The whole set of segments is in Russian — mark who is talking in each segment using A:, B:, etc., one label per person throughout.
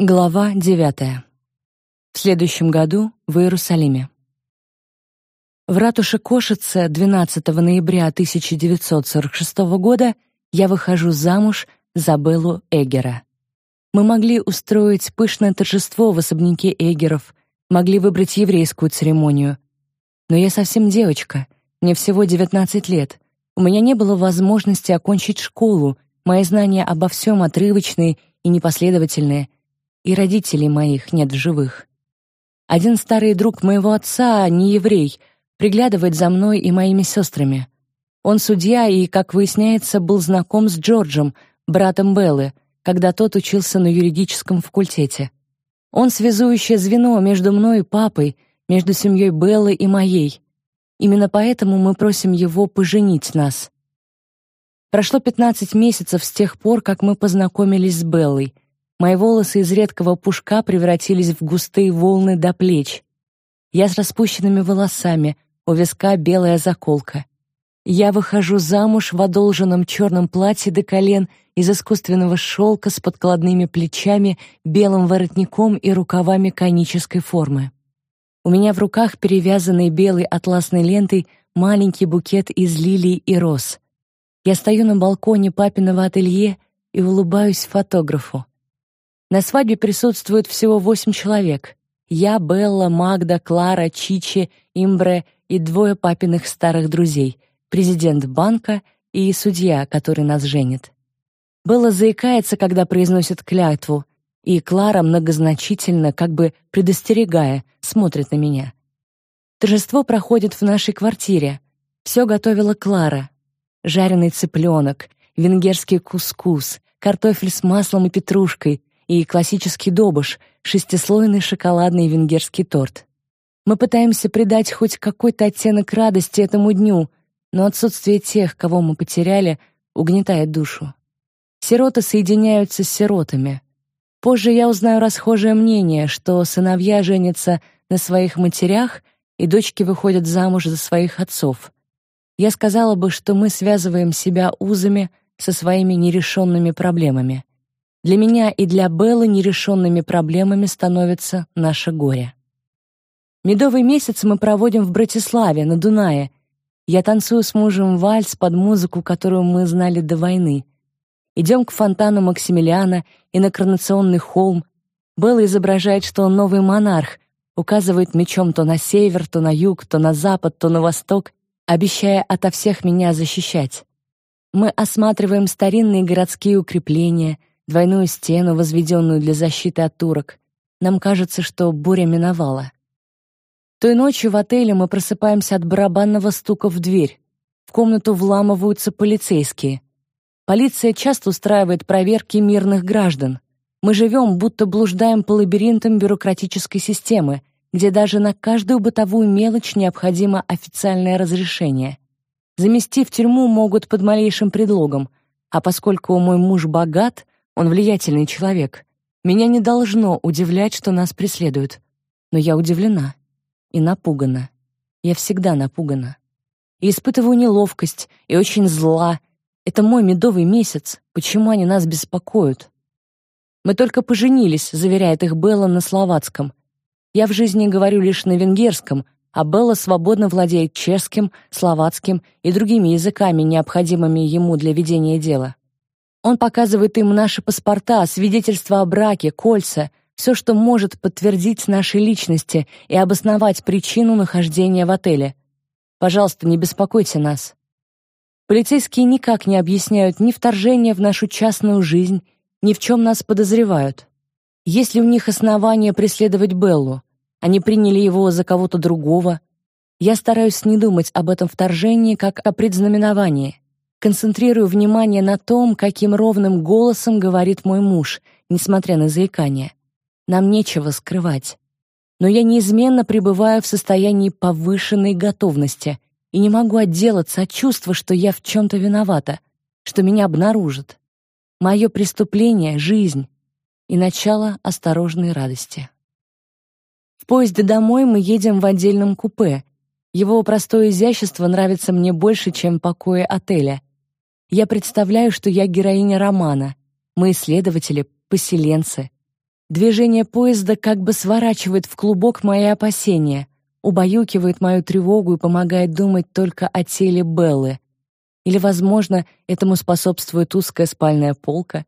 A: Глава 9. В следующем году в Иерусалиме. В ратуше Кошице 12 ноября 1946 года я выхожу замуж за Беллу Эгера. Мы могли устроить пышное торжество в особняке Эгеров, могли выбрать еврейскую церемонию. Но я совсем девочка, мне всего 19 лет. У меня не было возможности окончить школу, мои знания обо всем отрывочные и непоследовательные — и родителей моих нет в живых. Один старый друг моего отца, не еврей, приглядывает за мной и моими сестрами. Он судья и, как выясняется, был знаком с Джорджем, братом Беллы, когда тот учился на юридическом факультете. Он связующее звено между мной и папой, между семьей Беллы и моей. Именно поэтому мы просим его поженить нас. Прошло 15 месяцев с тех пор, как мы познакомились с Беллой — Мои волосы из редкого пушка превратились в густые волны до плеч. Я с распущенными волосами, у виска белая заколка. Я выхожу замуж в одолженном черном платье до колен из искусственного шелка с подкладными плечами, белым воротником и рукавами конической формы. У меня в руках перевязанный белой атласной лентой маленький букет из лилий и роз. Я стою на балконе папиного ателье и улыбаюсь фотографу. На свадьбе присутствует всего восемь человек. Я, Белла, Магда, Клара, Чичи, Имбре и двое папиных старых друзей, президент банка и судья, который нас женит. Белла заикается, когда произносит клятву, и Клара многозначительно, как бы предостерегая, смотрит на меня. Торжество проходит в нашей квартире. Все готовила Клара. Жареный цыпленок, венгерский кускус, картофель с маслом и петрушкой, и классический добыш, шестислойный шоколадный венгерский торт. Мы пытаемся придать хоть какой-то оттенок радости этому дню, но отсутствие тех, кого мы потеряли, угнетает душу. Сироты соединяются с сиротами. Позже я узнаю расхожее мнение, что сыновья женятся на своих матерях и дочки выходят замуж за своих отцов. Я сказала бы, что мы связываем себя узами со своими нерешенными проблемами. Для меня и для Беллы нерешенными проблемами становится наше горе. Медовый месяц мы проводим в Братиславе, на Дунае. Я танцую с мужем вальс под музыку, которую мы знали до войны. Идем к фонтану Максимилиана и на коронационный холм. Белла изображает, что он новый монарх, указывает мечом то на север, то на юг, то на запад, то на восток, обещая ото всех меня защищать. Мы осматриваем старинные городские укрепления, двойную стену, возведенную для защиты от турок. Нам кажется, что буря миновала. Той ночью в отеле мы просыпаемся от барабанного стука в дверь. В комнату вламываются полицейские. Полиция часто устраивает проверки мирных граждан. Мы живем, будто блуждаем по лабиринтам бюрократической системы, где даже на каждую бытовую мелочь необходимо официальное разрешение. Замести в тюрьму могут под малейшим предлогом, а поскольку мой муж богат, он влиятельный человек. Меня не должно удивлять, что нас преследуют. Но я удивлена и напугана. Я всегда напугана. И испытываю неловкость, и очень зла. Это мой медовый месяц. Почему они нас беспокоят? Мы только поженились, заверяет их Белла на словацком. Я в жизни говорю лишь на венгерском, а Белла свободно владеет чешским, словацким и другими языками, необходимыми ему для ведения дела. Он показывает им наши паспорта, свидетельства о браке, кольца, все, что может подтвердить наши личности и обосновать причину нахождения в отеле. Пожалуйста, не беспокойте нас. Полицейские никак не объясняют ни вторжения в нашу частную жизнь, ни в чем нас подозревают. Есть ли у них основания преследовать Беллу? Они приняли его за кого-то другого. Я стараюсь не думать об этом вторжении как о предзнаменовании концентрирую внимание на том, каким ровным голосом говорит мой муж, несмотря на заикание. Нам нечего скрывать. Но я неизменно пребываю в состоянии повышенной готовности и не могу отделаться от чувства, что я в чем-то виновата, что меня обнаружат. Мое преступление — жизнь и начало осторожной радости. В поезде домой мы едем в отдельном купе. Его простое изящество нравится мне больше, чем покои отеля — я представляю, что я героиня романа. Мы исследователи, поселенцы. Движение поезда как бы сворачивает в клубок мои опасения, убаюкивает мою тревогу и помогает думать только о теле Беллы. Или, возможно, этому способствует узкая спальная полка.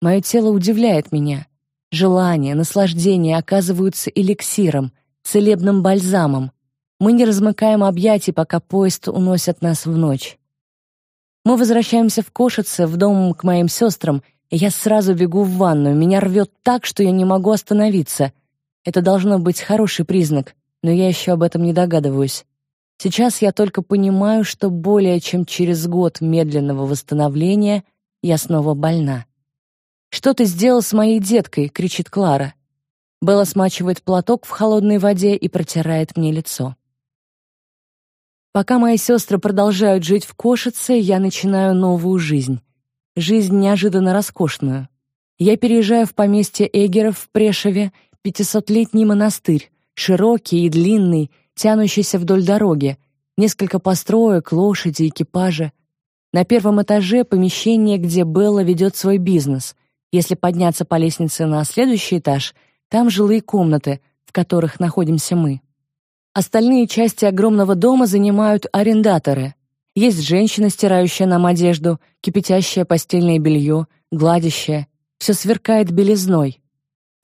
A: Мое тело удивляет меня. Желание, наслаждение оказываются эликсиром, целебным бальзамом. Мы не размыкаем объятий, пока поезд уносит нас в ночь. Мы возвращаемся в Кошице, в дом к моим сестрам, и я сразу бегу в ванную. Меня рвет так, что я не могу остановиться. Это должно быть хороший признак, но я еще об этом не догадываюсь. Сейчас я только понимаю, что более чем через год медленного восстановления я снова больна. «Что ты сделал с моей деткой?» — кричит Клара. Белла смачивает платок в холодной воде и протирает мне лицо. Пока мои сестры продолжают жить в Кошице, я начинаю новую жизнь. Жизнь неожиданно роскошную. Я переезжаю в поместье Эгеров в Прешеве, пятисотлетний монастырь, широкий и длинный, тянущийся вдоль дороги, несколько построек, лошади, экипажи. На первом этаже помещение, где Белла ведет свой бизнес. Если подняться по лестнице на следующий этаж, там жилые комнаты, в которых находимся мы. Остальные части огромного дома занимают арендаторы. Есть женщина, стирающая нам одежду, кипятящая постельное белье, гладящая. Все сверкает белизной.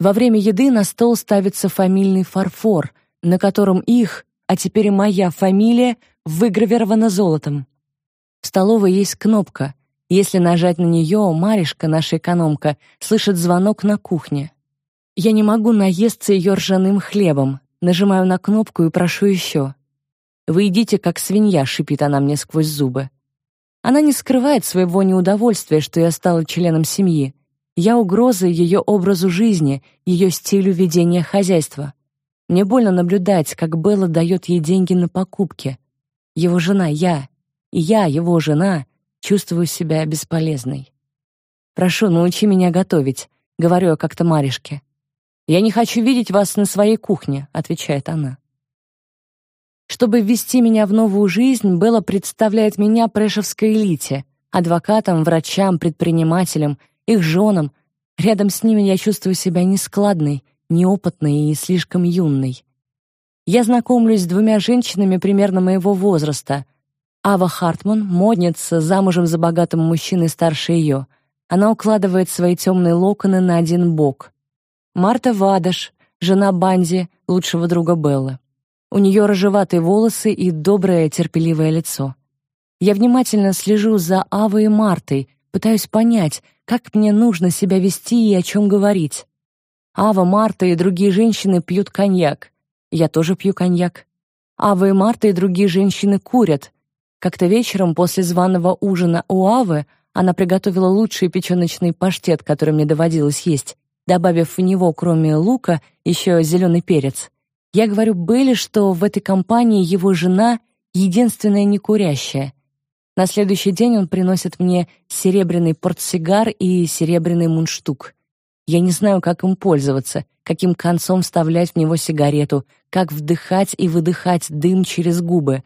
A: Во время еды на стол ставится фамильный фарфор, на котором их, а теперь и моя фамилия, выгравирована золотом. В столовой есть кнопка. Если нажать на нее, Маришка, наша экономка, слышит звонок на кухне. Я не могу наесться ее ржаным хлебом, Нажимаю на кнопку и прошу еще. «Вы идите, как свинья», — шипит она мне сквозь зубы. Она не скрывает своего неудовольствия, что я стала членом семьи. Я угроза ее образу жизни, ее стилю ведения хозяйства. Мне больно наблюдать, как Белла дает ей деньги на покупки. Его жена — я, и я, его жена, чувствую себя бесполезной. «Прошу, научи меня готовить», — говорю я как-то Маришке. «Я не хочу видеть вас на своей кухне», — отвечает она. Чтобы ввести меня в новую жизнь, Белла представляет меня прешевской элите, адвокатам, врачам, предпринимателям, их женам. Рядом с ними я чувствую себя нескладной, неопытной и слишком юной. Я знакомлюсь с двумя женщинами примерно моего возраста. Ава Хартман, модница, замужем за богатым мужчиной старше ее. Она укладывает свои темные локоны на один бок. Марта Вадаш, жена Банди, лучшего друга Беллы. У нее рыжеватые волосы и доброе, терпеливое лицо. Я внимательно слежу за Авой и Мартой, пытаюсь понять, как мне нужно себя вести и о чем говорить. Ава, Марта и другие женщины пьют коньяк. Я тоже пью коньяк. Ава и Марта и другие женщины курят. Как-то вечером после званого ужина у Авы она приготовила лучший печёночный паштет, который мне доводилось есть, добавив в него, кроме лука, еще зеленый перец. Я говорю Белли, что в этой компании его жена единственная некурящая. На следующий день он приносит мне серебряный портсигар и серебряный мундштук. Я не знаю, как им пользоваться, каким концом вставлять в него сигарету, как вдыхать и выдыхать дым через губы.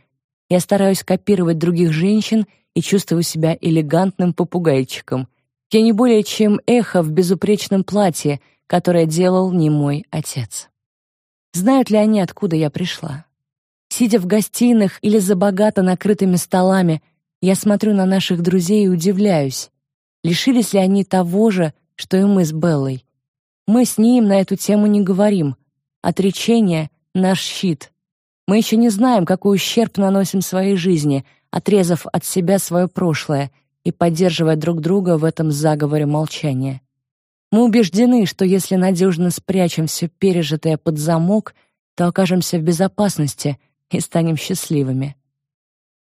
A: Я стараюсь копировать других женщин и чувствую себя элегантным попугайчиком — я не более чем эхо в безупречном платье, которое делал не мой отец. Знают ли они, откуда я пришла? Сидя в гостиных или за богато накрытыми столами, я смотрю на наших друзей и удивляюсь. Лишились ли они того же, что и мы с Беллой? Мы с ним на эту тему не говорим. Отречение — наш щит. Мы еще не знаем, какой ущерб наносим своей жизни, отрезав от себя свое прошлое, и поддерживая друг друга в этом заговоре молчания. Мы убеждены, что если надежно спрячем все пережитое под замок, то окажемся в безопасности и станем счастливыми.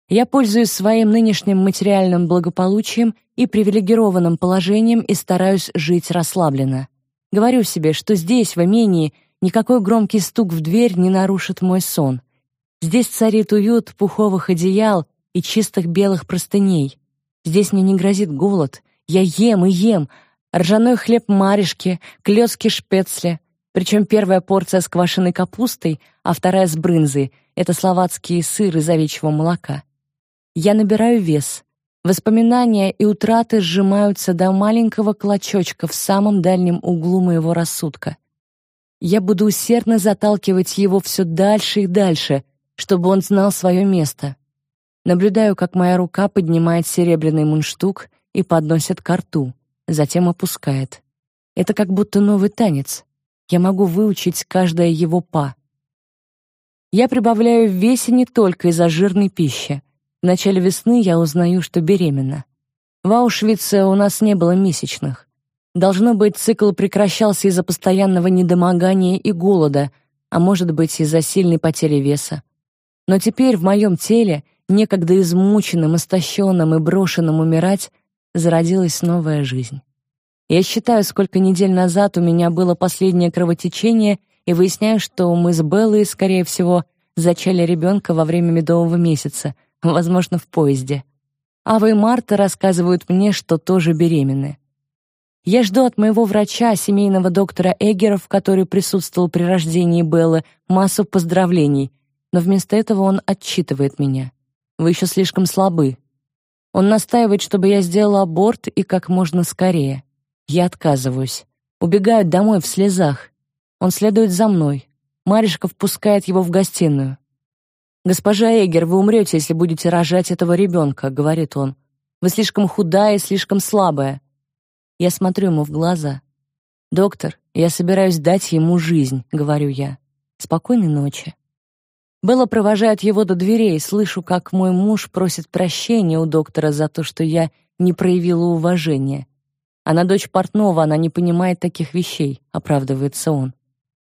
A: Я пользуюсь своим нынешним материальным благополучием и привилегированным положением и стараюсь жить расслабленно. Говорю себе, что здесь, в имении, никакой громкий стук в дверь не нарушит мой сон. Здесь царит уют пуховых одеял и чистых белых простыней. Здесь мне не грозит голод. Я ем и ем. Ржаной хлеб маришки, клёцки шпецли. Причем первая порция с квашеной капустой, а вторая с брынзой. Это словацкий сыр из овечьего молока. Я набираю вес. Воспоминания и утраты сжимаются до маленького клочочка в самом дальнем углу моего рассудка. Я буду усердно заталкивать его все дальше и дальше, чтобы он знал свое место. Наблюдаю, как моя рука поднимает серебряный мундштук и подносит к рту, затем опускает. Это как будто новый танец. Я могу выучить каждое его па. Я прибавляю в весе не только из-за жирной пищи. В начале весны я узнаю, что беременна. В Аушвице у нас не было месячных. Должно быть, цикл прекращался из-за постоянного недомогания и голода, а может быть, из-за сильной потери веса. Но теперь в моем теле, некогда измученным, истощенным и брошенным умирать, зародилась новая жизнь. Я считаю, сколько недель назад у меня было последнее кровотечение, и выясняю, что мы с Беллой, скорее всего, зачали ребенка во время медового месяца — возможно, в поезде. Ава и Марта рассказывают мне, что тоже беременны. Я жду от моего врача, семейного доктора Эггеров, который присутствовал при рождении Беллы, массу поздравлений, но вместо этого он отчитывает меня. Вы еще слишком слабы. Он настаивает, чтобы я сделала аборт и как можно скорее. Я отказываюсь. Убегаю домой в слезах. Он следует за мной. Маришка впускает его в гостиную. «Госпожа Эгер, вы умрете, если будете рожать этого ребенка», — говорит он. «Вы слишком худая и слишком слабая». Я смотрю ему в глаза. «Доктор, я собираюсь дать ему жизнь», — говорю я. «Спокойной ночи». Белла провожает его до дверей, слышу, как мой муж просит прощения у доктора за то, что я не проявила уважения. Она дочь портного, она не понимает таких вещей, оправдывается он.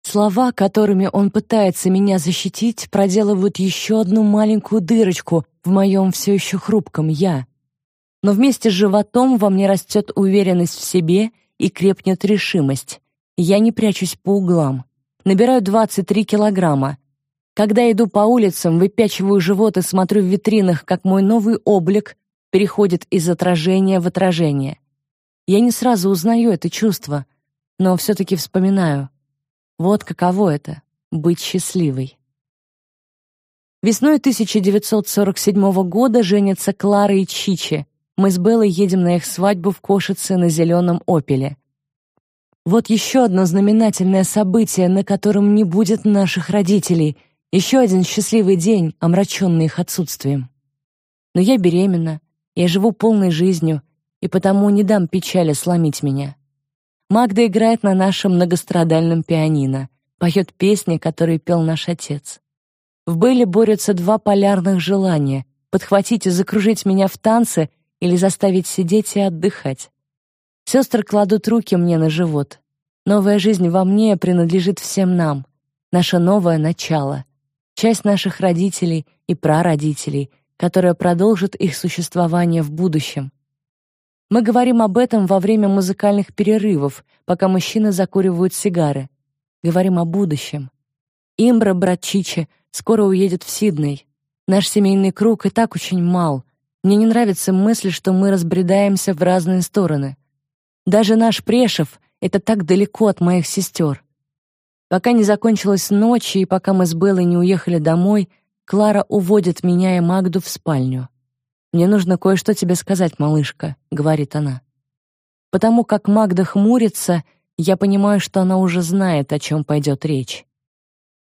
A: Слова, которыми он пытается меня защитить, проделывают еще одну маленькую дырочку в моем все еще хрупком «я». Но вместе с животом во мне растет уверенность в себе и крепнет решимость. Я не прячусь по углам. Набираю 23 килограмма. Когда иду по улицам, выпячиваю живот и смотрю в витринах, как мой новый облик переходит из отражения в отражение. Я не сразу узнаю это чувство, но все-таки вспоминаю — вот каково это — быть счастливой. Весной 1947 года женятся Клара и Чичи. Мы с Беллой едем на их свадьбу в Кошице на зеленом «Опеле». Вот еще одно знаменательное событие, на котором не будет наших родителей, еще один счастливый день, омраченный их отсутствием. Но я беременна, я живу полной жизнью, и потому не дам печали сломить меня. Магда играет на нашем многострадальном пианино, поет песни, которые пел наш отец. В Бэле борются два полярных желания — подхватить и закружить меня в танце или заставить сидеть и отдыхать. Сестры кладут руки мне на живот. Новая жизнь во мне принадлежит всем нам. Наше новое начало. Часть наших родителей и прародителей, которая продолжит их существование в будущем. Мы говорим об этом во время музыкальных перерывов, пока мужчины закуривают сигары. Говорим о будущем. Имбра, брат Чичи, скоро уедет в Сидней. Наш семейный круг и так очень мал. Мне не нравится мысль, что мы разбредаемся в разные стороны. Даже наш Прешев — это так далеко от моих сестер. Пока не закончилась ночь, и пока мы с Беллой не уехали домой, Клара уводит меня и Магду в спальню. «Мне нужно кое-что тебе сказать, малышка», — говорит она. Потому как Магда хмурится, я понимаю, что она уже знает, о чем пойдет речь.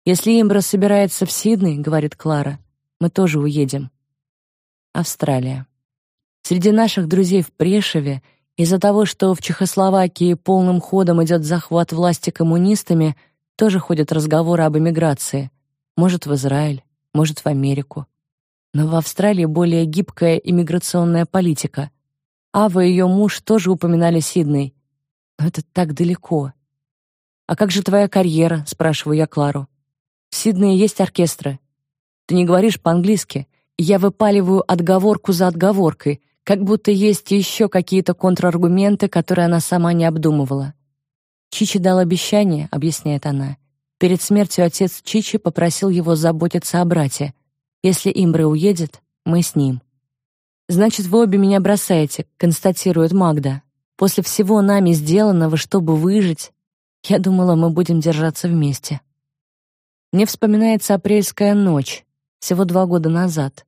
A: «Если Имбра собирается в Сидней», — говорит Клара, — «мы тоже уедем». Австралия. Среди наших друзей в Прешеве из-за того, что в Чехословакии полным ходом идет захват власти коммунистами, тоже ходят разговоры об эмиграции. Может, в Израиль, может, в Америку. Но в Австралии более гибкая иммиграционная политика. Ава и ее муж тоже упоминали Сидней. Но это так далеко. «А как же твоя карьера?» — спрашиваю я Клару. «В Сиднее есть оркестры. Ты не говоришь по-английски. Я выпаливаю отговорку за отговоркой, как будто есть еще какие-то контраргументы, которые она сама не обдумывала. Чичи дал обещание, объясняет она. Перед смертью отец Чичи попросил его заботиться о брате — если Имбра уедет, мы с ним. Значит, вы обе меня бросаете, констатирует Магда. После всего нами сделанного, чтобы выжить, я думала, мы будем держаться вместе. Мне вспоминается апрельская ночь, всего два года назад.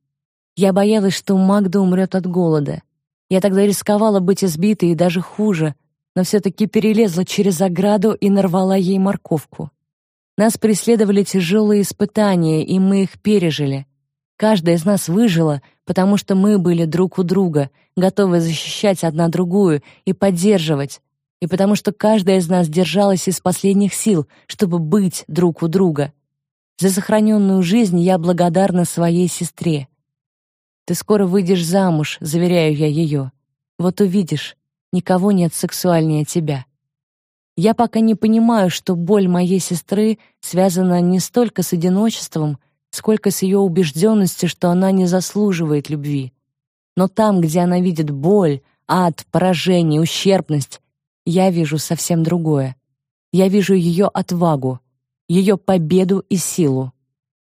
A: Я боялась, что Магда умрет от голода. Я тогда рисковала быть избитой и даже хуже, но все-таки перелезла через ограду и нарвала ей морковку. Нас преследовали тяжелые испытания, и мы их пережили. Каждая из нас выжила, потому что мы были друг у друга, готовы защищать одна другую и поддерживать, и потому что каждая из нас держалась из последних сил, чтобы быть друг у друга. За сохраненную жизнь я благодарна своей сестре. Ты скоро выйдешь замуж, заверяю я ее. Вот увидишь, никого нет сексуальнее тебя. Я пока не понимаю, что боль моей сестры связана не столько с одиночеством, сколько с ее убежденностью, что она не заслуживает любви. Но там, где она видит боль, ад, поражение, ущербность, я вижу совсем другое. Я вижу ее отвагу, ее победу и силу.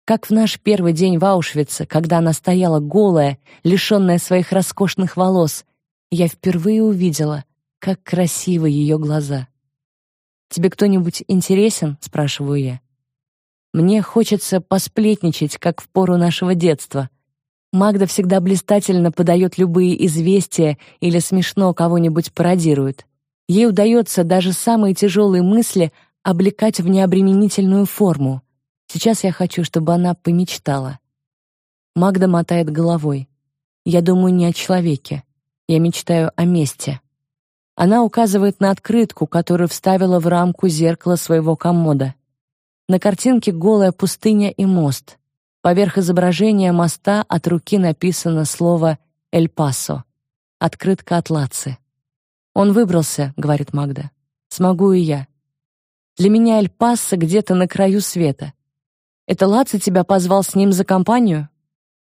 A: Как в наш первый день в Аушвице, когда она стояла голая, лишенная своих роскошных волос, я впервые увидела, как красивы ее глаза. «Тебе кто-нибудь интересен?» — спрашиваю я. Мне хочется посплетничать, как в пору нашего детства. Магда всегда блистательно подает любые известия или смешно кого-нибудь пародирует. Ей удается даже самые тяжелые мысли облекать в необременительную форму. Сейчас я хочу, чтобы она помечтала. Магда мотает головой. Я думаю не о человеке. Я мечтаю о месте. Она указывает на открытку, которую вставила в рамку зеркала своего комода. На картинке голая пустыня и мост. Поверх изображения моста от руки написано слово «Эль-Пасо». Открытка от Лаци. «Он выбрался», — говорит Магда. «Смогу и я». Для меня Эль-Пасо где-то на краю света. Это Лаци тебя позвал с ним за компанию?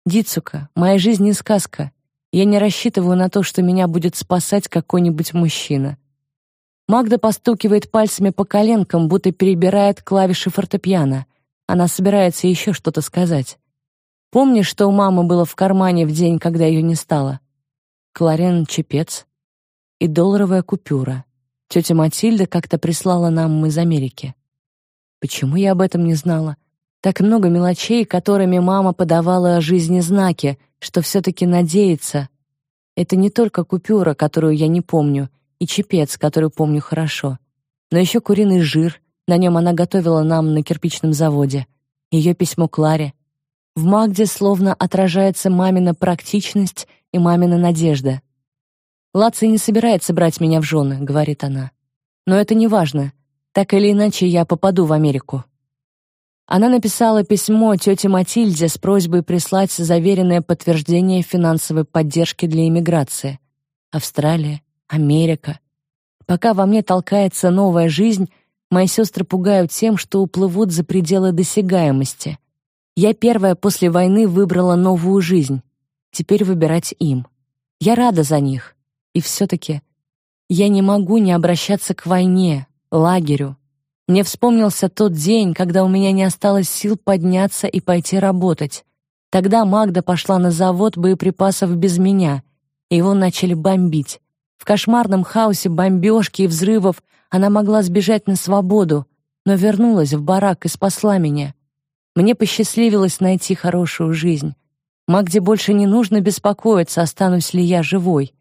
A: Дицука, моя жизнь не сказка. Я не рассчитываю на то, что меня будет спасать какой-нибудь мужчина. Магда постукивает пальцами по коленкам, будто перебирает клавиши фортепиано. Она собирается еще что-то сказать. Помнишь, что у мамы было в кармане в день, когда ее не стало? Кларен чепец и долларовая купюра. Тетя Матильда как-то прислала нам из Америки. Почему я об этом не знала? Так много мелочей, которыми мама подавала жизни знаки, что все-таки надеется. Это не только купюра, которую я не помню, и чепец, который помню хорошо, но еще куриный жир, на нем она готовила нам на кирпичном заводе, ее письмо Кларе. В Магде словно отражается мамина практичность и мамина надежда. «Лаци не собирается брать меня в жены», — говорит она. «Но это не важно. Так или иначе я попаду в Америку». Она написала письмо тете Матильде с просьбой прислать заверенное подтверждение финансовой поддержки для иммиграции. Австралия, Америка. Пока во мне толкается новая жизнь, мои сестры пугают тем, что уплывут за пределы досягаемости. Я первая после войны выбрала новую жизнь. Теперь выбирать им. Я рада за них. И все-таки я не могу не обращаться к войне, лагерю, мне вспомнился тот день, когда у меня не осталось сил подняться и пойти работать. Тогда Магда пошла на завод боеприпасов без меня, и его начали бомбить. В кошмарном хаосе бомбежки и взрывов она могла сбежать на свободу, но вернулась в барак и спасла меня. Мне посчастливилось найти хорошую жизнь. Магде больше не нужно беспокоиться, останусь ли я живой.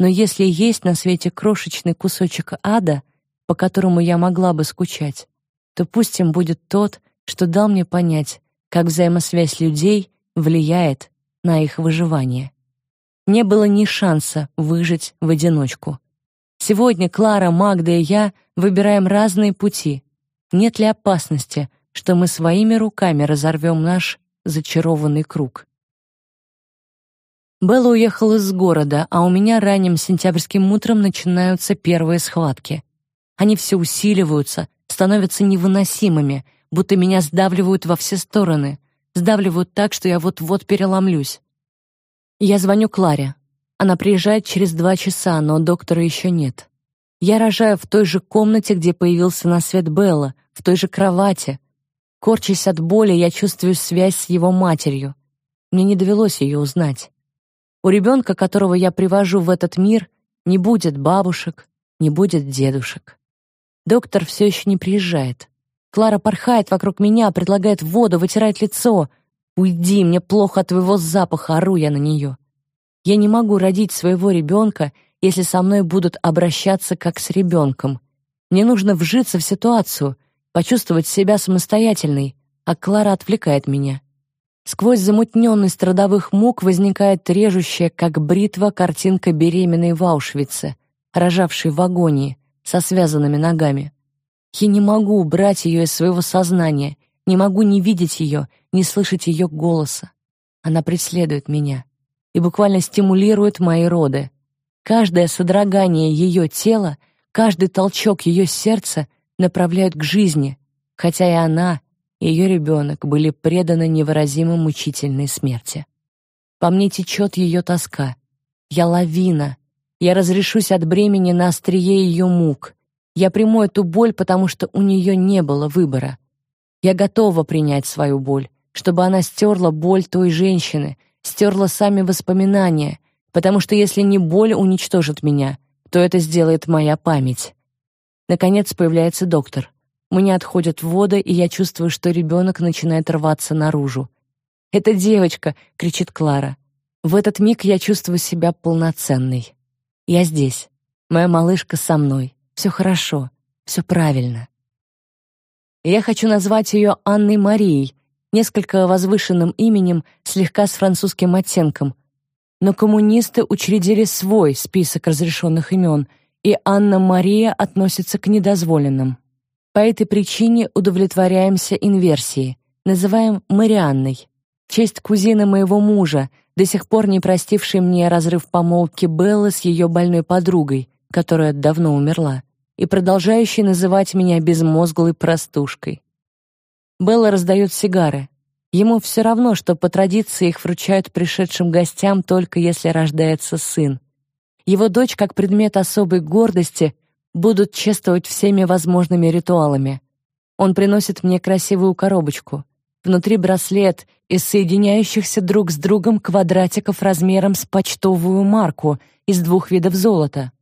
A: Но если есть на свете крошечный кусочек ада — по которому я могла бы скучать, то пусть им будет тот, что дал мне понять, как взаимосвязь людей влияет на их выживание. Не было ни шанса выжить в одиночку. Сегодня Клара, Магда и я выбираем разные пути. Нет ли опасности, что мы своими руками разорвем наш зачарованный круг? Белла уехала из города, а у меня ранним сентябрьским утром начинаются первые схватки. Они все усиливаются, становятся невыносимыми, будто меня сдавливают во все стороны, сдавливают так, что я вот-вот переломлюсь. Я звоню Кларе. Она приезжает через два часа, но доктора еще нет. Я рожаю в той же комнате, где появился на свет Белла, в той же кровати. Корчась от боли, я чувствую связь с его матерью. Мне не довелось ее узнать. У ребенка, которого я привожу в этот мир, не будет бабушек, не будет дедушек. Доктор все еще не приезжает. Клара порхает вокруг меня, предлагает воду, вытирает лицо. «Уйди, мне плохо от твоего запаха», — ору я на нее. Я не могу родить своего ребенка, если со мной будут обращаться как с ребенком. Мне нужно вжиться в ситуацию, почувствовать себя самостоятельной, а Клара отвлекает меня. Сквозь замутненность родовых мук возникает режущая, как бритва, картинка беременной в Аушвице, рожавшей в агонии, со связанными ногами. Я не могу убрать ее из своего сознания, не могу не видеть ее, не слышать ее голоса. Она преследует меня и буквально стимулирует мои роды. Каждое содрогание ее тела, каждый толчок ее сердца направляют к жизни, хотя и она, и ее ребенок были преданы невыразимо мучительной смерти. По мне течет ее тоска. Я лавина. Я разрешусь от бремени на острие ее мук. Я приму эту боль, потому что у нее не было выбора. Я готова принять свою боль, чтобы она стерла боль той женщины, стерла сами воспоминания, потому что если не боль уничтожит меня, то это сделает моя память. Наконец появляется доктор. Мне отходят воды, и я чувствую, что ребенок начинает рваться наружу. «Это девочка!» — кричит Клара. В этот миг я чувствую себя полноценной. Я здесь. Моя малышка со мной. Все хорошо. Все правильно. Я хочу назвать ее Анной Марией, несколько возвышенным именем, слегка с французским оттенком. Но коммунисты учредили свой список разрешенных имен, и Анна-Мария относится к недозволенным. По этой причине удовлетворяемся инверсией, называем Марианной. Честь кузины моего мужа, до сих пор не простившей мне разрыв помолвки Беллы с ее больной подругой, которая давно умерла, и продолжающей называть меня безмозглой простушкой. Белла раздает сигары. Ему все равно, что по традиции их вручают пришедшим гостям только если рождается сын. Его дочь, как предмет особой гордости, будут чествовать всеми возможными ритуалами. Он приносит мне красивую коробочку. Внутри браслет из соединяющихся друг с другом квадратиков размером с почтовую марку из двух видов золота.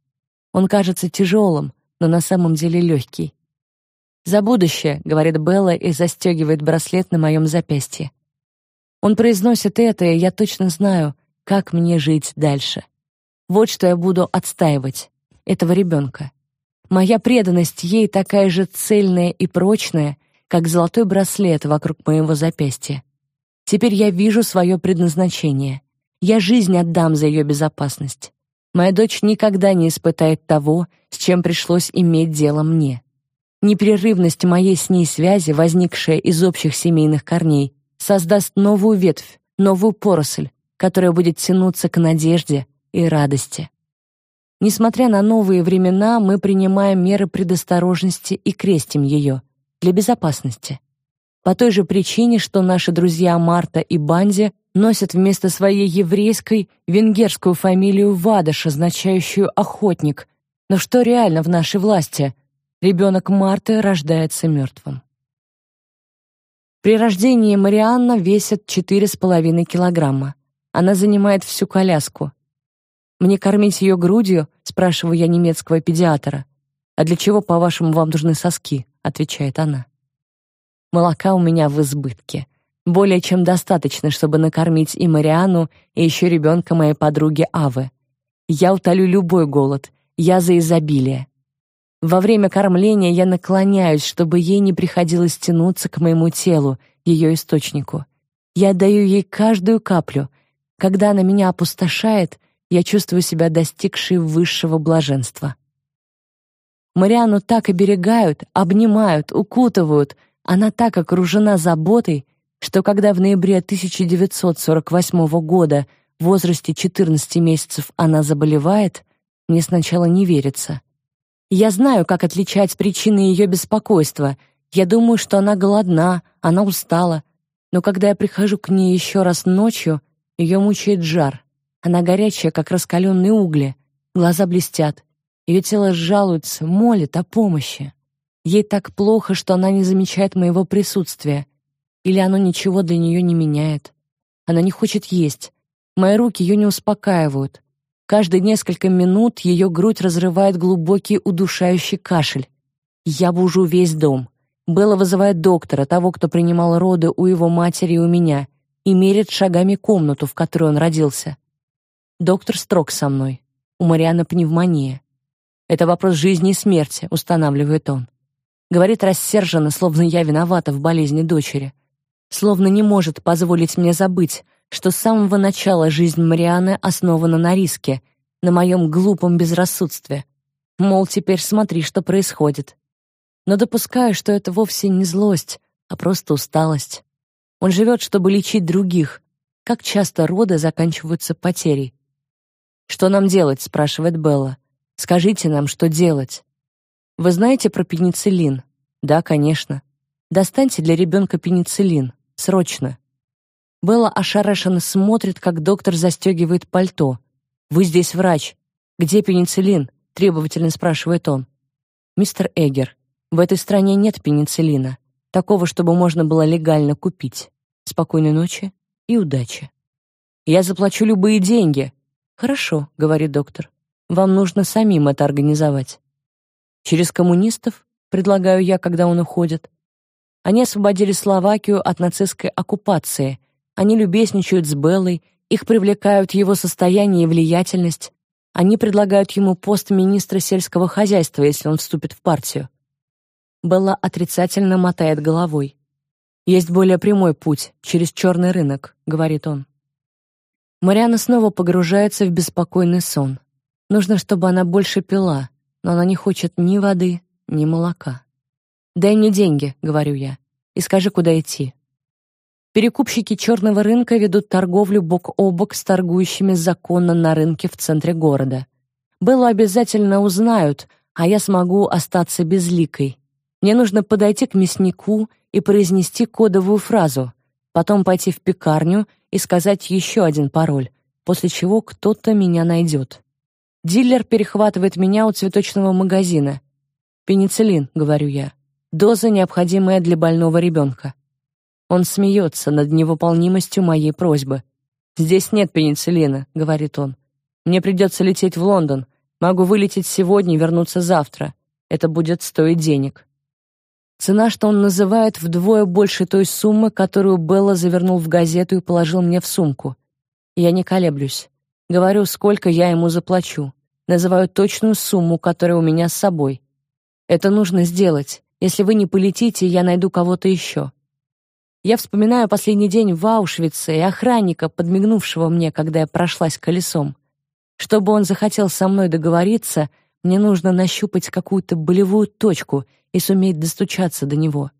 A: Он кажется тяжелым, но на самом деле легкий. «За будущее», — говорит Белла и застегивает браслет на моем запястье. Он произносит это, и я точно знаю, как мне жить дальше. Вот что я буду отстаивать. Этого ребенка. Моя преданность ей такая же цельная и прочная, как золотой браслет вокруг моего запястья. Теперь я вижу свое предназначение. Я жизнь отдам за ее безопасность. Моя дочь никогда не испытает того, с чем пришлось иметь дело мне. Непрерывность моей с ней связи, возникшая из общих семейных корней, создаст новую ветвь, новую поросль, которая будет тянуться к надежде и радости. Несмотря на новые времена, мы принимаем меры предосторожности и крестим ее для безопасности. По той же причине, что наши друзья Марта и Банди носят вместо своей еврейской венгерскую фамилию Вадаш, означающую охотник. Но что реально в нашей власти? Ребенок Марты рождается мертвым. При рождении Марианна весит 4,5 килограмма. Она занимает всю коляску. «Мне кормить ее грудью?» — спрашиваю я немецкого педиатра. «А для чего, по-вашему, вам нужны соски?» — отвечает она. «Молока у меня в избытке. Более чем достаточно, чтобы накормить и Марианну, и еще ребенка моей подруги Авы. Я утолю любой голод. Я за изобилие. Во время кормления я наклоняюсь, чтобы ей не приходилось тянуться к моему телу, ее источнику. Я даю ей каждую каплю. Когда она меня опустошает, я чувствую себя достигшей высшего блаженства. Мариану так оберегают, обнимают, укутывают. Она так окружена заботой, что когда в ноябре 1948 года в возрасте 14 месяцев она заболевает, мне сначала не верится — я знаю, как отличать причины ее беспокойства. Я думаю, что она голодна, она устала. Но когда я прихожу к ней еще раз ночью, ее мучает жар. Она горячая, как раскаленные угли. Глаза блестят. Ее тело жалуется, молит о помощи. Ей так плохо, что она не замечает моего присутствия. Или оно ничего для нее не меняет. Она не хочет есть. Мои руки ее не успокаивают. Каждые несколько минут ее грудь разрывает глубокий удушающий кашель. Я бужу весь дом. Белла вызывает доктора, того, кто принимал роды у его матери и у меня. и мерит шагами комнату, в которой он родился. Доктор строг со мной. У Марианы пневмония. Это вопрос жизни и смерти, устанавливает он. Говорит рассерженно, словно я виновата в болезни дочери. Словно не может позволить мне забыть, что с самого начала жизнь Марианы основана на риске, на моем глупом безрассудстве. Мол, теперь смотри, что происходит. Но допускаю, что это вовсе не злость, а просто усталость. Он живет, чтобы лечить других. Как часто роды заканчиваются потерей? «Что нам делать?» — спрашивает Белла. «Скажите нам, что делать?» «Вы знаете про пенициллин?» «Да, конечно». «Достаньте для ребенка пенициллин. Срочно». Белла ошарашенно смотрит, как доктор застегивает пальто. «Вы здесь врач. Где пенициллин?» — требовательно спрашивает он. «Мистер Эггер, в этой стране нет пенициллина. Такого, чтобы можно было легально купить. Спокойной ночи и удачи». «Я заплачу любые деньги». «Хорошо», — говорит доктор. «Вам нужно самим это организовать». «Через коммунистов?» — предлагаю я, когда он уходит. Они освободили Словакию от нацистской оккупации — они любезничают с Беллой, их привлекают его состояние и влиятельность. Они предлагают ему пост министра сельского хозяйства, если он вступит в партию. Белла отрицательно мотает головой. «Есть более прямой путь, через черный рынок», — говорит он. Мариана снова погружается в беспокойный сон. Нужно, чтобы она больше пила, но она не хочет ни воды, ни молока. «Дай мне деньги», — говорю я, — «и скажи, куда идти». Перекупщики черного рынка ведут торговлю бок о бок с торгующими законно на рынке в центре города. Беллу обязательно узнают, а я смогу остаться безликой. Мне нужно подойти к мяснику и произнести кодовую фразу, потом пойти в пекарню и сказать еще один пароль, после чего кто-то меня найдет. Дилер перехватывает меня у цветочного магазина. «Пенициллин», — говорю я. «Доза, необходимая для больного ребенка». Он смеется над невыполнимостью моей просьбы. «Здесь нет пенициллина», — говорит он. «Мне придется лететь в Лондон. Могу вылететь сегодня и вернуться завтра. Это будет стоить денег». Цена, что он называет, вдвое больше той суммы, которую Белла завернул в газету и положил мне в сумку. Я не колеблюсь. Говорю, сколько я ему заплачу. Называю точную сумму, которая у меня с собой. Это нужно сделать. Если вы не полетите, я найду кого-то еще. Я вспоминаю последний день в Аушвице и охранника, подмигнувшего мне, когда я прошлась колесом. Чтобы он захотел со мной договориться, мне нужно нащупать какую-то болевую точку и суметь достучаться до него.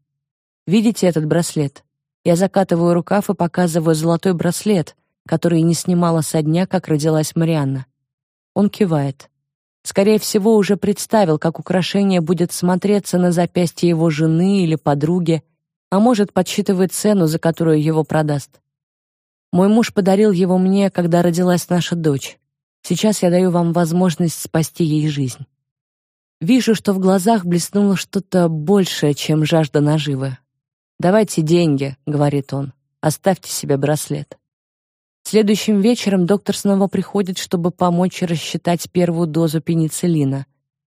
A: Видите этот браслет? Я закатываю рукав и показываю золотой браслет, который не снимала со дня, как родилась Марианна. Он кивает. Скорее всего, уже представил, как украшение будет смотреться на запястье его жены или подруги, а может, подсчитывает цену, за которую его продаст. Мой муж подарил его мне, когда родилась наша дочь. Сейчас я даю вам возможность спасти ей жизнь. Вижу, что в глазах блеснуло что-то большее, чем жажда наживы. «Давайте деньги», — говорит он. «Оставьте себе браслет». Следующим вечером доктор снова приходит, чтобы помочь рассчитать первую дозу пенициллина.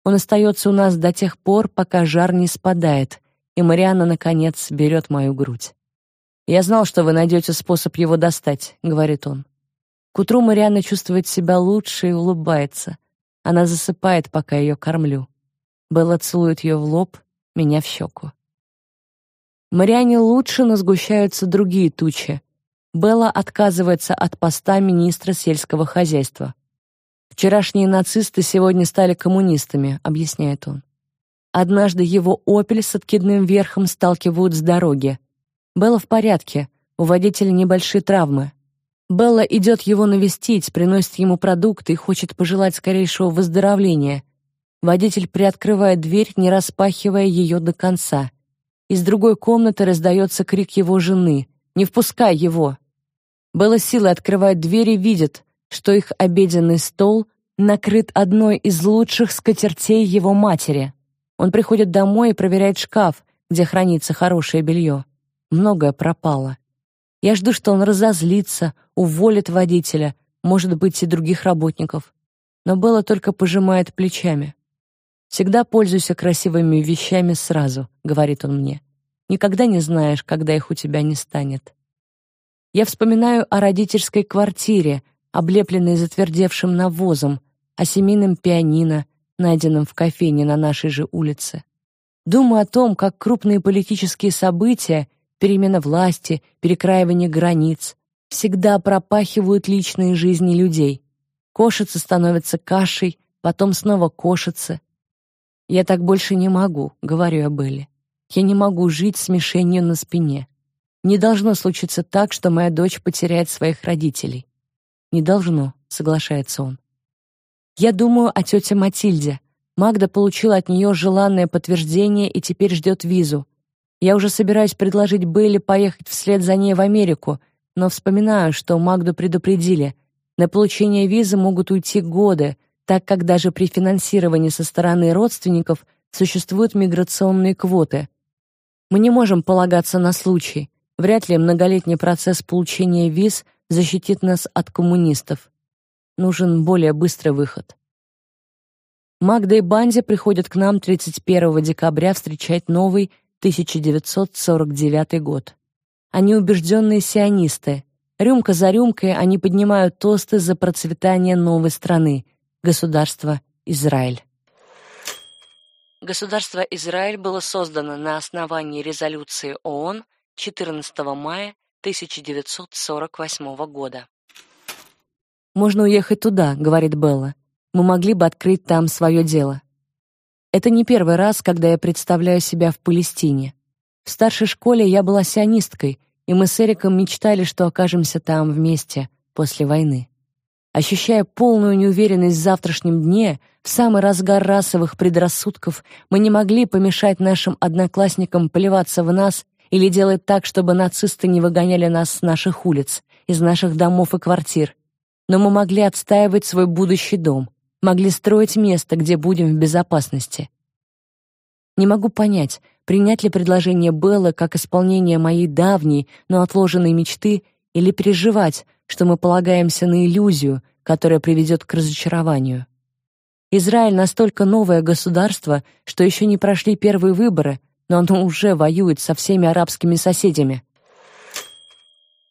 A: Он остается у нас до тех пор, пока жар не спадает, и Марианна, наконец, берет мою грудь. «Я знал, что вы найдете способ его достать», — говорит он. К утру Марианна чувствует себя лучше и улыбается. Она засыпает, пока ее кормлю. Белла целует ее в лоб, меня в щеку. Мариане лучше, но сгущаются другие тучи. Белла отказывается от поста министра сельского хозяйства. «Вчерашние нацисты сегодня стали коммунистами», — объясняет он. Однажды его «Опель» с откидным верхом сталкивают с дороги. Белла в порядке, у водителя небольшие травмы. Белла идет его навестить, приносит ему продукты и хочет пожелать скорейшего выздоровления. Водитель приоткрывает дверь, не распахивая ее до конца. Из другой комнаты раздается крик его жены «Не впускай его!». Белла силой открывает дверь и видит, что их обеденный стол накрыт одной из лучших скатертей его матери. Он приходит домой и проверяет шкаф, где хранится хорошее белье. Многое пропало. Я жду, что он разозлится, уволит водителя, может быть, и других работников. Но Белла только пожимает плечами. «Всегда пользуйся красивыми вещами сразу», — говорит он мне. «Никогда не знаешь, когда их у тебя не станет». Я вспоминаю о родительской квартире, облепленной затвердевшим навозом, о семейном пианино, найденном в кофейне на нашей же улице. Думаю о том, как крупные политические события, перемена власти, перекраивание границ, всегда пропахивают личные жизни людей. Кошица становится кашей, потом снова кошица. «Я так больше не могу», — говорю я Белле. «Я не могу жить с мишенью на спине. Не должно случиться так, что моя дочь потеряет своих родителей». «Не должно», — соглашается он. Я думаю о тете Матильде. Магда получила от нее желанное подтверждение и теперь ждет визу. Я уже собираюсь предложить Бейли поехать вслед за ней в Америку, но вспоминаю, что Магду предупредили. На получение визы могут уйти годы, так как даже при финансировании со стороны родственников существуют миграционные квоты. Мы не можем полагаться на случай. Вряд ли многолетний процесс получения виз защитит нас от коммунистов. Нужен более быстрый выход. Магда и Банди приходят к нам 31 декабря встречать новый 1949 год. Они убежденные сионисты. Рюмка за рюмкой они поднимают тосты за процветание новой страны — Государство Израиль. Государство Израиль было создано на основании резолюции ООН 14 мая 1948 года. «Можно уехать туда», — говорит Белла. «Мы могли бы открыть там свое дело». Это не первый раз, когда я представляю себя в Палестине. В старшей школе я была сионисткой, и мы с Эриком мечтали, что окажемся там вместе после войны. Ощущая полную неуверенность в завтрашнем дне, в самый разгар расовых предрассудков, мы не могли помешать нашим одноклассникам плеваться в нас или делать так, чтобы нацисты не выгоняли нас с наших улиц, из наших домов и квартир. Но мы могли отстаивать свой будущий дом, могли строить место, где будем в безопасности. Не могу понять, принять ли предложение Беллы как исполнение моей давней, но отложенной мечты или переживать, что мы полагаемся на иллюзию, которая приведет к разочарованию. Израиль настолько новое государство, что еще не прошли первые выборы, но оно уже воюет со всеми арабскими соседями.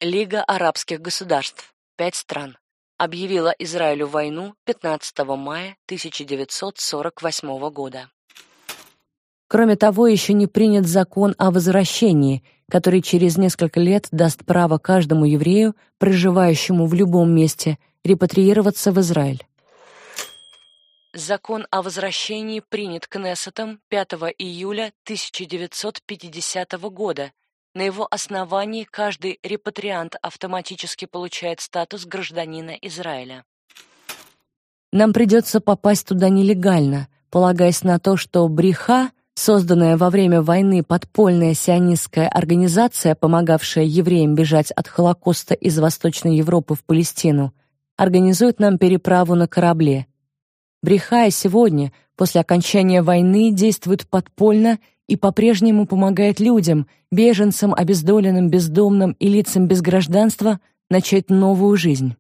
A: Лига арабских государств, пять стран, объявила Израилю войну 15 мая 1948 года. Кроме того, еще не принят закон о возвращении, который через несколько лет даст право каждому еврею, проживающему в любом месте, репатриироваться в Израиль. Закон о возвращении принят Кнессетом 5 июля 1950 года. На его основании каждый репатриант автоматически получает статус гражданина Израиля. Нам придется попасть туда нелегально, полагаясь на то, что Бриха Созданная во время войны подпольная сионистская организация, помогавшая евреям бежать от Холокоста из Восточной Европы в Палестину, организует нам переправу на корабле. Брехая сегодня, после окончания войны, действует подпольно и по-прежнему помогает людям, беженцам, обездоленным, бездомным и лицам без гражданства, начать новую жизнь.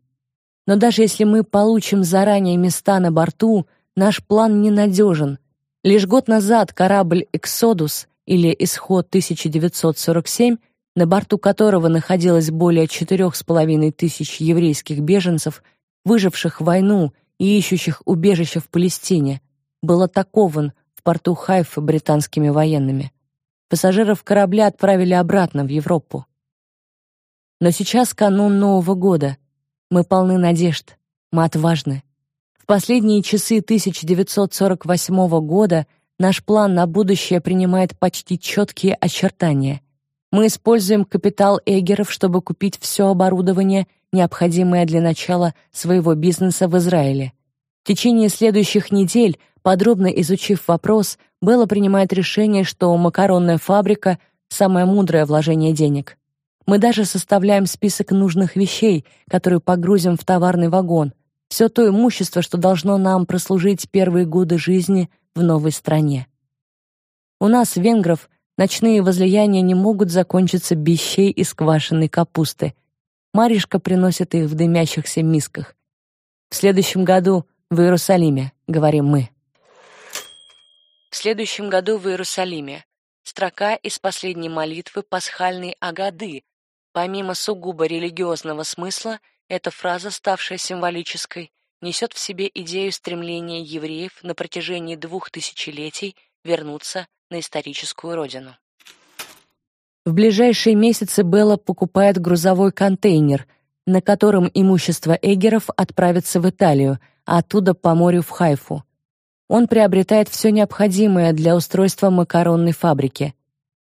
A: Но даже если мы получим заранее места на борту, наш план ненадежен — Лишь год назад корабль «Эксодус» или «Исход 1947», на борту которого находилось более четырех с половиной тысяч еврейских беженцев, выживших в войну и ищущих убежище в Палестине, был атакован в порту Хайфа британскими военными. Пассажиров корабля отправили обратно в Европу. Но сейчас канун Нового года. Мы полны надежд, мы отважны. В последние часы 1948 года наш план на будущее принимает почти четкие очертания. Мы используем капитал Эгеров, чтобы купить все оборудование, необходимое для начала своего бизнеса в Израиле. В течение следующих недель, подробно изучив вопрос, Белла принимает решение, что макаронная фабрика — самое мудрое вложение денег. Мы даже составляем список нужных вещей, которые погрузим в товарный вагон — все то имущество, что должно нам прослужить первые годы жизни в новой стране. У нас, венгров, ночные возлияния не могут закончиться без щей из квашеной капусты. Маришка приносит их в дымящихся мисках. В следующем году в Иерусалиме, говорим мы. В следующем году в Иерусалиме. Строка из последней молитвы пасхальной Агады, Помимо сугубо религиозного смысла, эта фраза, ставшая символической, несет в себе идею стремления евреев на протяжении двух тысячелетий вернуться на историческую родину. В ближайшие месяцы Белла покупает грузовой контейнер, на котором имущество Эгеров отправится в Италию, а оттуда по морю в Хайфу. Он приобретает все необходимое для устройства макаронной фабрики.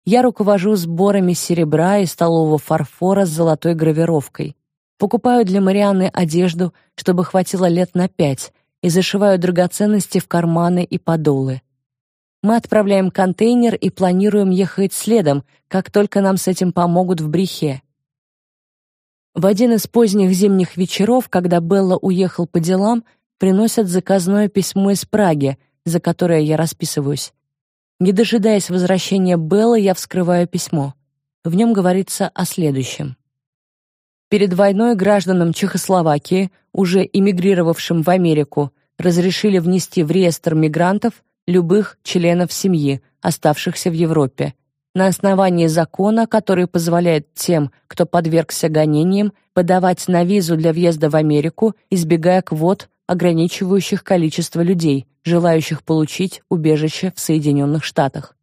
A: Я руковожу сборами серебра и столового фарфора с золотой гравировкой. Покупаю для Марианны одежду, чтобы хватило лет на пять, и зашиваю драгоценности в карманы и подолы. Мы отправляем контейнер и планируем ехать следом, как только нам с этим помогут в Брехе. В один из поздних зимних вечеров, когда Белла уехал по делам, приносят заказное письмо из Праги, за которое я расписываюсь. Не дожидаясь возвращения Беллы, я вскрываю письмо. В нем говорится о следующем. Перед войной гражданам Чехословакии, уже эмигрировавшим в Америку, разрешили внести в реестр мигрантов любых членов семьи, оставшихся в Европе, на основании закона, который позволяет тем, кто подвергся гонениям, подавать на визу для въезда в Америку, избегая квот, ограничивающих количество людей, желающих получить убежище в Соединенных Штатах.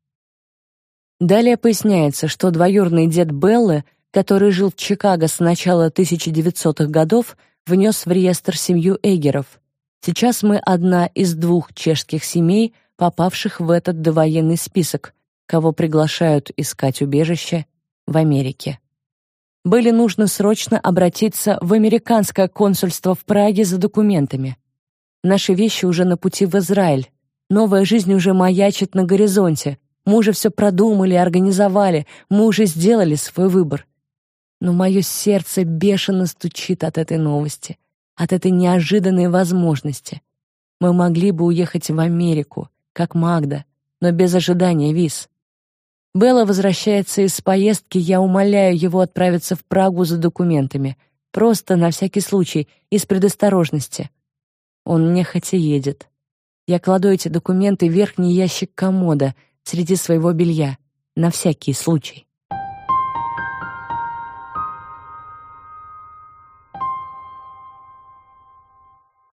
A: Далее поясняется, что двоюродный дед Беллы, который жил в Чикаго с начала 1900-х годов, внес в реестр семью Эгеров. Сейчас мы одна из двух чешских семей, попавших в этот довоенный список, кого приглашают искать убежище в Америке. Были нужно срочно обратиться в американское консульство в Праге за документами. Наши вещи уже на пути в Израиль. Новая жизнь уже маячит на горизонте. Мы уже все продумали, организовали, мы уже сделали свой выбор. Но мое сердце бешено стучит от этой новости, от этой неожиданной возможности. Мы могли бы уехать в Америку, как Магда, но без ожидания виз. Белла возвращается из поездки, я умоляю его отправиться в Прагу за документами. Просто на всякий случай, из предосторожности. Он нехотя едет. Я кладу эти документы в верхний ящик комода среди своего белья, на всякий случай.